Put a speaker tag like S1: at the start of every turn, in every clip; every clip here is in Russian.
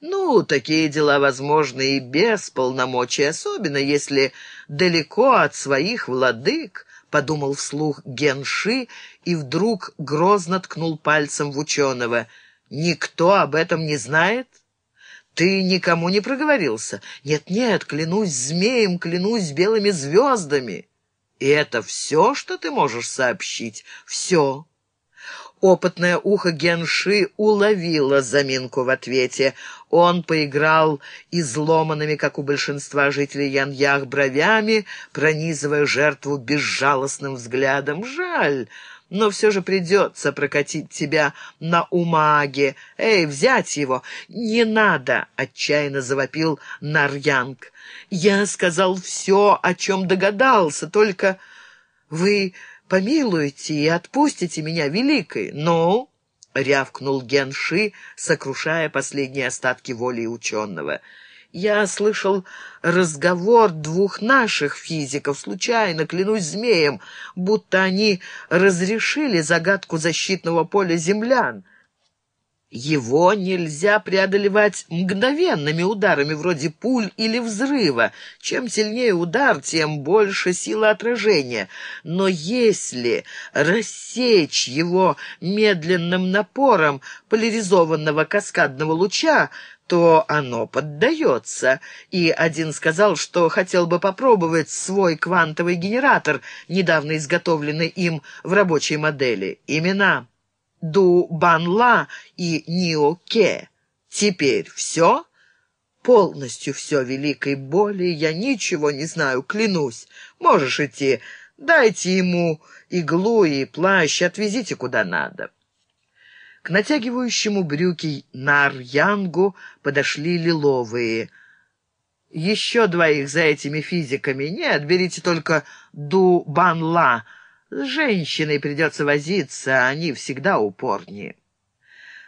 S1: Ну, такие дела возможны и без полномочий, особенно если далеко от своих владык, — подумал вслух Генши и вдруг грозно ткнул пальцем в ученого. «Никто об этом не знает?» «Ты никому не проговорился?» «Нет-нет, клянусь змеем, клянусь белыми звездами». «И это все, что ты можешь сообщить?» «Все». Опытное ухо Генши уловило заминку в ответе. Он поиграл изломанными, как у большинства жителей Яньях, бровями, пронизывая жертву безжалостным взглядом. «Жаль, но все же придется прокатить тебя на умаге. Эй, взять его!» «Не надо!» — отчаянно завопил Нарьянг. «Я сказал все, о чем догадался, только вы...» помилуйте и отпустите меня, великой. Ну, — рявкнул Генши, сокрушая последние остатки воли ученого. Я слышал разговор двух наших физиков, случайно, клянусь змеем, будто они разрешили загадку защитного поля землян. Его нельзя преодолевать мгновенными ударами, вроде пуль или взрыва. Чем сильнее удар, тем больше сила отражения. Но если рассечь его медленным напором поляризованного каскадного луча, то оно поддается. И один сказал, что хотел бы попробовать свой квантовый генератор, недавно изготовленный им в рабочей модели. Имена Ду Банла и Нио Ке. Теперь все? Полностью все, великой боли, я ничего не знаю, клянусь. Можешь идти, дайте ему иглу и плащ, отвезите куда надо. К натягивающему брюки Нар-Янгу подошли лиловые. «Еще двоих за этими физиками. Нет, берите только Ду Банла. С женщиной придется возиться, они всегда упорнее.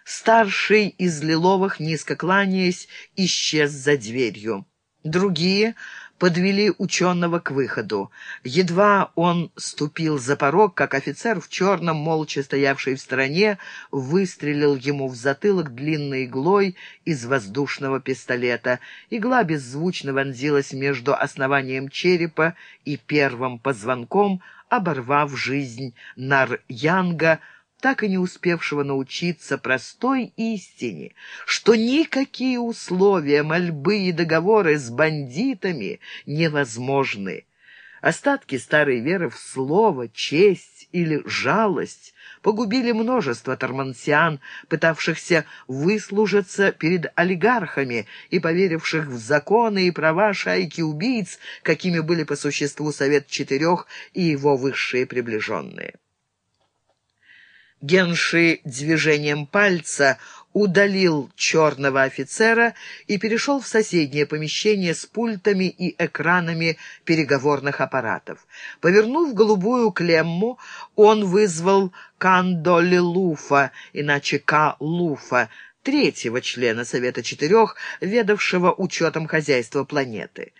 S1: Старший из Лиловых, низко кланяясь, исчез за дверью. Другие подвели ученого к выходу. Едва он ступил за порог, как офицер в черном, молча стоявший в стороне, выстрелил ему в затылок длинной иглой из воздушного пистолета. Игла беззвучно вонзилась между основанием черепа и первым позвонком, оборвав жизнь Нар-Янга, так и не успевшего научиться простой истине, что никакие условия, мольбы и договоры с бандитами невозможны. Остатки старой веры в слово, честь или жалость погубили множество тормансиан, пытавшихся выслужиться перед олигархами и поверивших в законы и права шайки убийц, какими были по существу Совет Четырех и его высшие приближенные. Генши движением пальца удалил черного офицера и перешел в соседнее помещение с пультами и экранами переговорных аппаратов. Повернув голубую клемму, он вызвал Кандоли Луфа, иначе К. Луфа, третьего члена Совета Четырех, ведавшего учетом хозяйства планеты.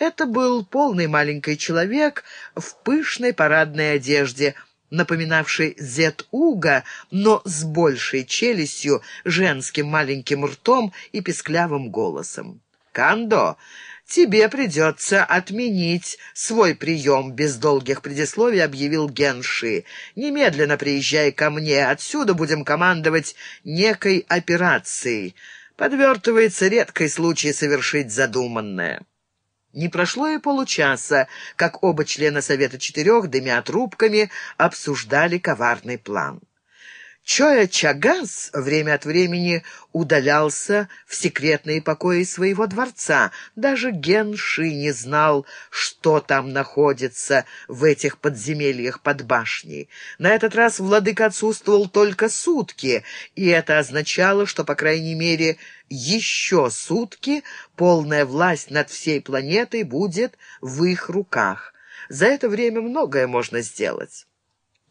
S1: Это был полный маленький человек в пышной парадной одежде – напоминавший Зет-Уга, но с большей челюстью, женским маленьким ртом и песклявым голосом. «Кандо, тебе придется отменить свой прием», — без долгих предисловий объявил Генши. «Немедленно приезжай ко мне, отсюда будем командовать некой операцией. Подвертывается редкий случай совершить задуманное». Не прошло и получаса, как оба члена Совета Четырех, дымя трубками, обсуждали коварный план. Чоя Чагас время от времени удалялся в секретные покои своего дворца. Даже Генши не знал, что там находится в этих подземельях под башней. На этот раз владыка отсутствовал только сутки, и это означало, что, по крайней мере, еще сутки полная власть над всей планетой будет в их руках. За это время многое можно сделать.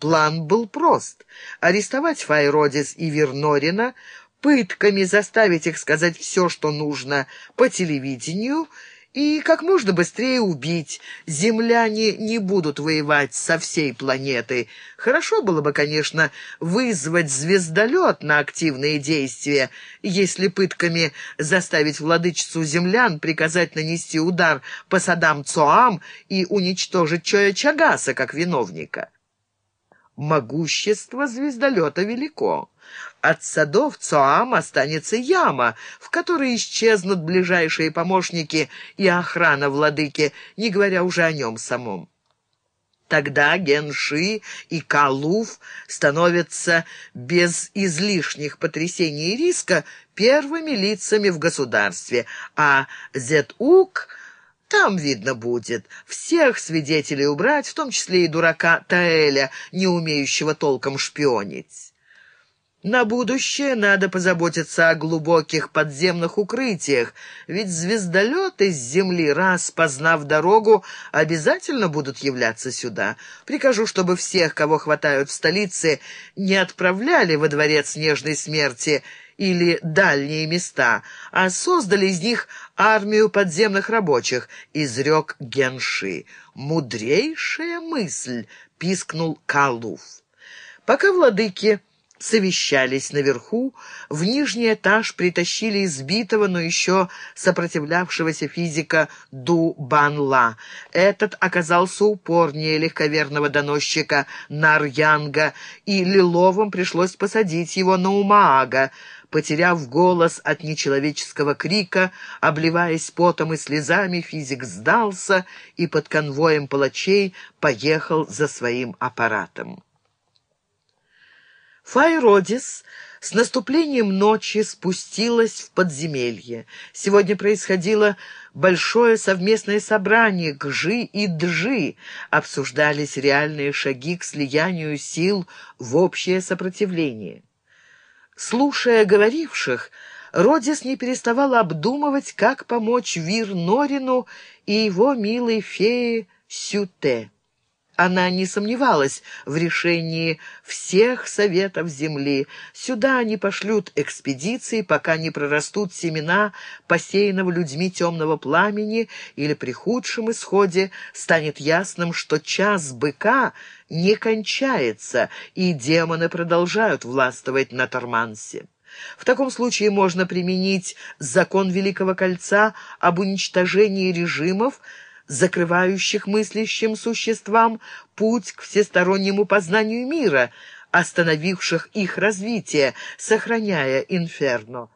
S1: План был прост — арестовать Файродис и Вернорина, пытками заставить их сказать все, что нужно по телевидению, и как можно быстрее убить. Земляне не будут воевать со всей планетой. Хорошо было бы, конечно, вызвать звездолет на активные действия, если пытками заставить владычицу землян приказать нанести удар по садам Цоам и уничтожить Чоя Чагаса как виновника. Могущество звездолета велико. От садов Цоам останется яма, в которой исчезнут ближайшие помощники и охрана владыки, не говоря уже о нем самом. Тогда Генши и Калуф становятся без излишних потрясений и риска первыми лицами в государстве, а Зетук там видно будет. Всех свидетелей убрать, в том числе и дурака Таэля, не умеющего толком шпионить. На будущее надо позаботиться о глубоких подземных укрытиях, ведь звездолеты с Земли, раз познав дорогу, обязательно будут являться сюда. Прикажу, чтобы всех, кого хватают в столице, не отправляли во дворец нежной смерти или дальние места, а создали из них армию подземных рабочих, изрек Генши. «Мудрейшая мысль!» — пискнул Калуф. Пока владыки совещались наверху, в нижний этаж притащили избитого, но еще сопротивлявшегося физика Ду Банла. Этот оказался упорнее легковерного доносчика Нарьянга, и Лиловым пришлось посадить его на Умаага, Потеряв голос от нечеловеческого крика, обливаясь потом и слезами, физик сдался и под конвоем палачей поехал за своим аппаратом. Файродис с наступлением ночи спустилась в подземелье. Сегодня происходило большое совместное собрание Гжи и Джи. Обсуждались реальные шаги к слиянию сил в общее сопротивление. Слушая говоривших, Родис не переставал обдумывать, как помочь Вир Норину и его милой фее Сюте. Она не сомневалась в решении всех советов Земли. Сюда они пошлют экспедиции, пока не прорастут семена посеянного людьми темного пламени, или при худшем исходе станет ясным, что час быка не кончается, и демоны продолжают властвовать на Тормансе. В таком случае можно применить закон Великого Кольца об уничтожении режимов, закрывающих мыслящим существам путь к всестороннему познанию мира, остановивших их развитие, сохраняя инферно.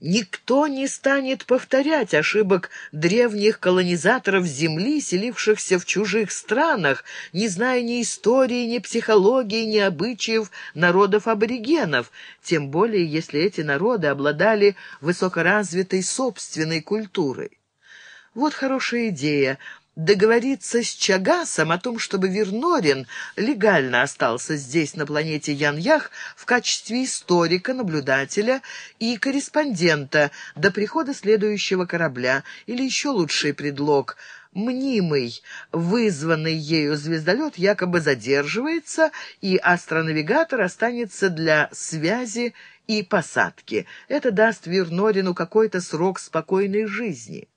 S1: Никто не станет повторять ошибок древних колонизаторов Земли, селившихся в чужих странах, не зная ни истории, ни психологии, ни обычаев народов-аборигенов, тем более если эти народы обладали высокоразвитой собственной культурой. Вот хорошая идея договориться с Чагасом о том, чтобы Вернорин легально остался здесь, на планете Яньях, в качестве историка, наблюдателя и корреспондента до прихода следующего корабля, или еще лучший предлог – мнимый, вызванный ею звездолет якобы задерживается, и астронавигатор останется для связи и посадки. Это даст Вернорину какой-то срок спокойной жизни.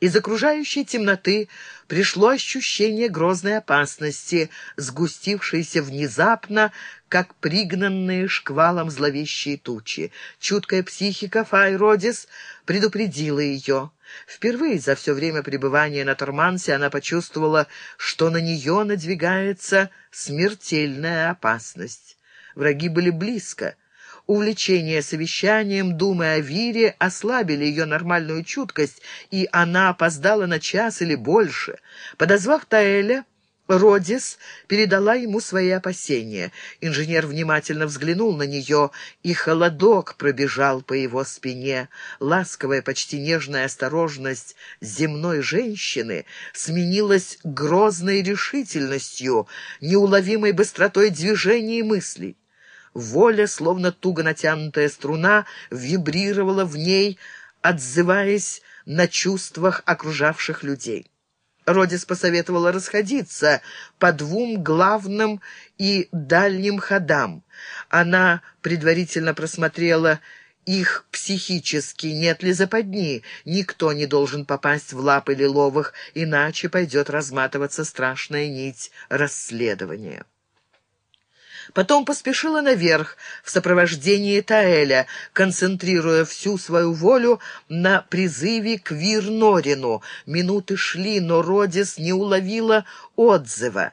S1: Из окружающей темноты пришло ощущение грозной опасности, сгустившейся внезапно, как пригнанные шквалом зловещие тучи. Чуткая психика Файродис предупредила ее. Впервые за все время пребывания на Тормансе она почувствовала, что на нее надвигается смертельная опасность. Враги были близко — Увлечение совещанием, думы о Вире ослабили ее нормальную чуткость, и она опоздала на час или больше. Подозвав Таэля, Родис передала ему свои опасения. Инженер внимательно взглянул на нее, и холодок пробежал по его спине. Ласковая, почти нежная осторожность земной женщины сменилась грозной решительностью, неуловимой быстротой движений и мыслей. Воля, словно туго натянутая струна, вибрировала в ней, отзываясь на чувствах окружавших людей. Родис посоветовала расходиться по двум главным и дальним ходам. Она предварительно просмотрела их психически, нет ли западни. Никто не должен попасть в лапы лиловых, иначе пойдет разматываться страшная нить расследования. Потом поспешила наверх в сопровождении Таэля, концентрируя всю свою волю на призыве к Вирнорину. Минуты шли, но Родис не уловила отзыва.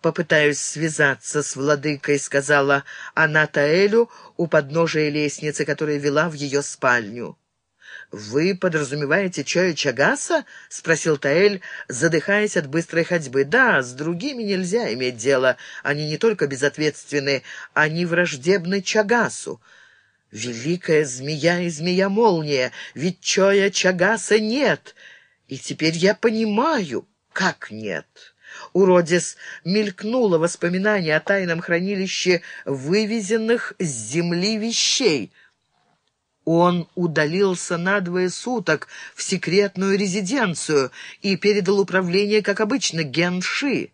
S1: «Попытаюсь связаться с владыкой», — сказала она Таэлю у подножия лестницы, которая вела в ее спальню. «Вы подразумеваете Чоя Чагаса?» — спросил Таэль, задыхаясь от быстрой ходьбы. «Да, с другими нельзя иметь дело. Они не только безответственны, они враждебны Чагасу». «Великая змея и змея-молния! Ведь Чоя Чагаса нет! И теперь я понимаю, как нет!» У мелькнуло воспоминание о тайном хранилище вывезенных с земли вещей — он удалился на двое суток в секретную резиденцию и передал управление, как обычно, Генши.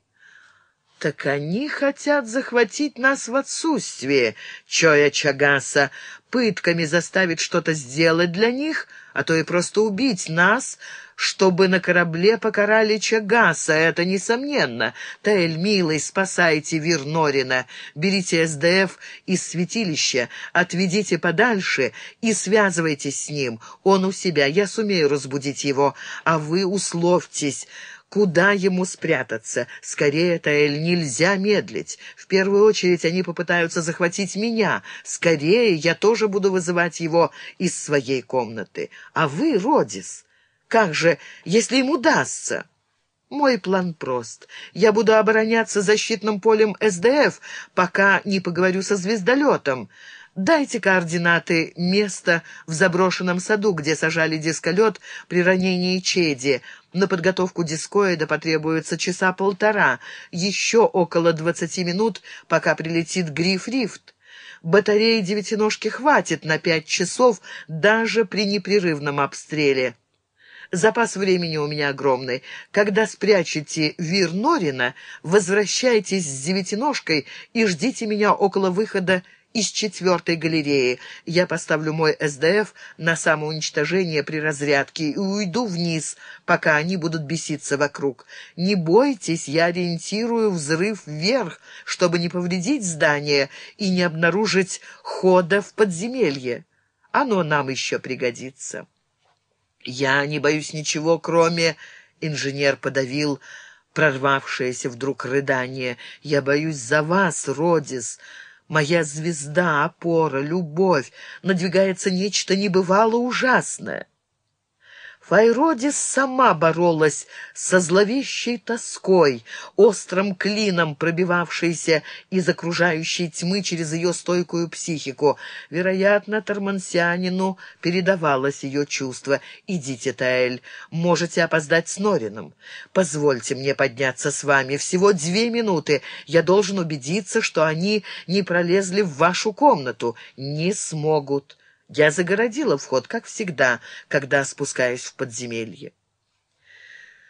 S1: «Так они хотят захватить нас в отсутствие, Чоя Чагаса, пытками заставить что-то сделать для них, а то и просто убить нас, чтобы на корабле покарали Чагаса, это несомненно. Таэль, милый, спасайте Вирнорина, берите СДФ из святилища, отведите подальше и связывайтесь с ним. Он у себя, я сумею разбудить его, а вы условьтесь». Куда ему спрятаться? Скорее, Таэль, нельзя медлить. В первую очередь они попытаются захватить меня. Скорее, я тоже буду вызывать его из своей комнаты. А вы, Родис, как же, если им удастся? Мой план прост. Я буду обороняться защитным полем СДФ, пока не поговорю со звездолетом. Дайте координаты места в заброшенном саду, где сажали дисколет при ранении Чеди. На подготовку дискоида потребуется часа полтора, еще около двадцати минут, пока прилетит Гриф-Рифт. Батареи девятиножки хватит на пять часов даже при непрерывном обстреле. Запас времени у меня огромный. Когда спрячете Вир Норина, возвращайтесь с девятиножкой и ждите меня около выхода из четвертой галереи. Я поставлю мой СДФ на самоуничтожение при разрядке и уйду вниз, пока они будут беситься вокруг. Не бойтесь, я ориентирую взрыв вверх, чтобы не повредить здание и не обнаружить хода в подземелье. Оно нам еще пригодится». «Я не боюсь ничего, кроме...» — инженер подавил прорвавшееся вдруг рыдание. «Я боюсь за вас, Родис. Моя звезда, опора, любовь. Надвигается нечто небывало ужасное». Файродис сама боролась со зловещей тоской, острым клином пробивавшейся из окружающей тьмы через ее стойкую психику. Вероятно, Тормансианину передавалось ее чувство. «Идите, Таэль, можете опоздать с Норином. Позвольте мне подняться с вами. Всего две минуты. Я должен убедиться, что они не пролезли в вашу комнату. Не смогут». Я загородила вход, как всегда, когда спускаюсь в подземелье.